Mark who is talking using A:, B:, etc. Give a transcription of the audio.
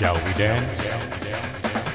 A: Shall we dance?